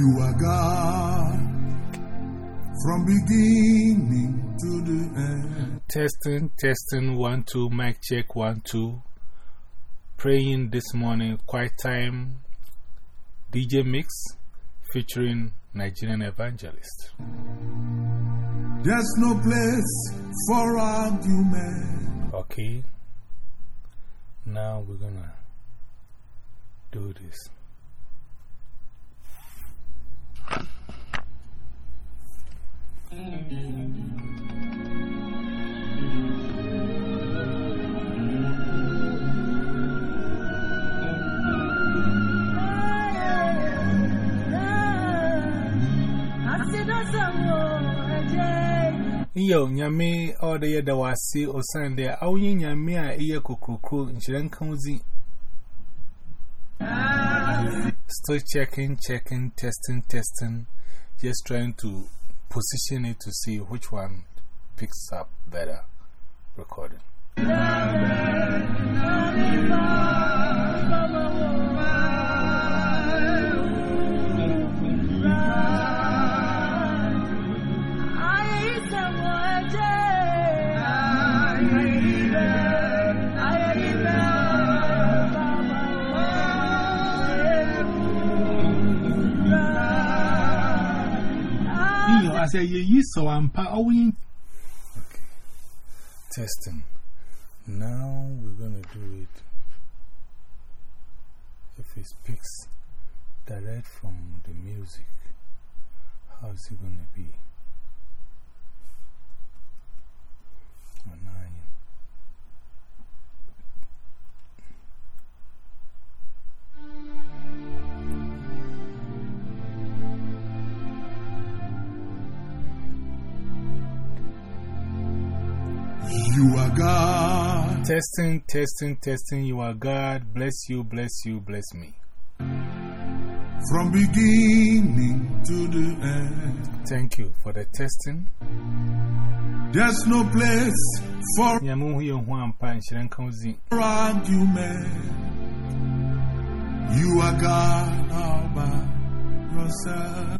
You are God from beginning to the end. Testing, testing, one, two, mic check, one, two. Praying this morning, quiet time, DJ Mix featuring Nigerian Evangelist. There's no place for argument. Okay, now we're gonna do this. Iyo nyame all the that was see or Sunday, I will nyame a ear kukuku in. Still checking, checking, testing, testing, just trying to position it to see which one picks up better recording. Say, so I'm powering. Okay. Testing. Now we're going to do it. If it speaks direct from the music, how is it going to be? You are God Testing, testing, testing. You are God. Bless you, bless you, bless me. from beginning to the end. Thank you for the testing. There's no place for Nyamu huyo huampa Chirankanzi. argument. You are God all by yourself.